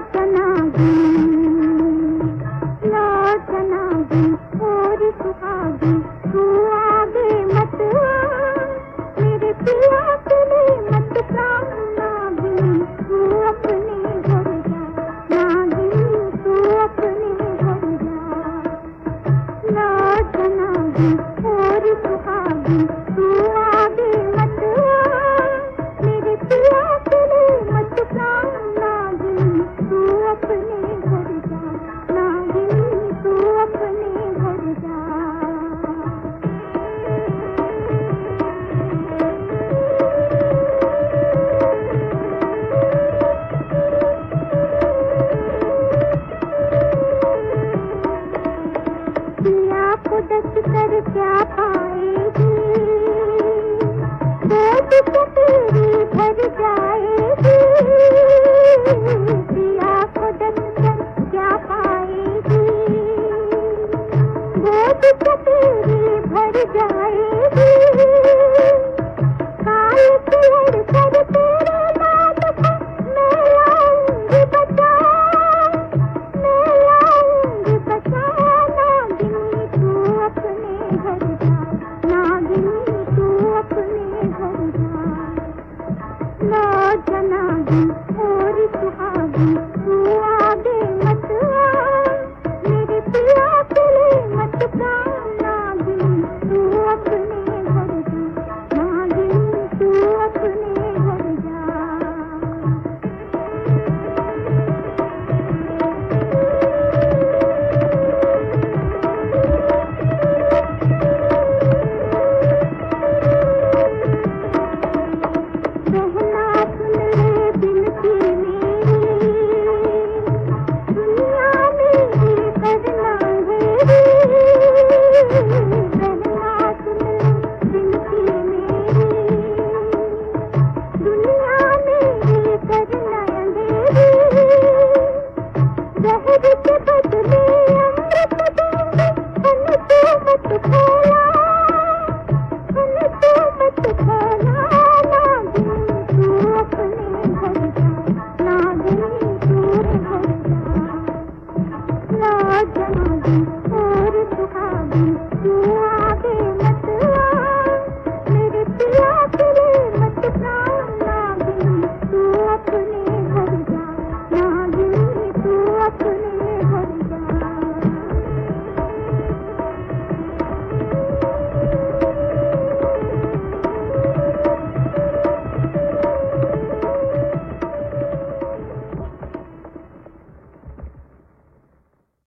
लौटना भी लौटना भी और सुहा कर क्या पाएगी तो तेरी भर जाएगी। दिया को डर क्या पाएगी। वो तो तेरी भर जाएगी। ಜನಾಗಿ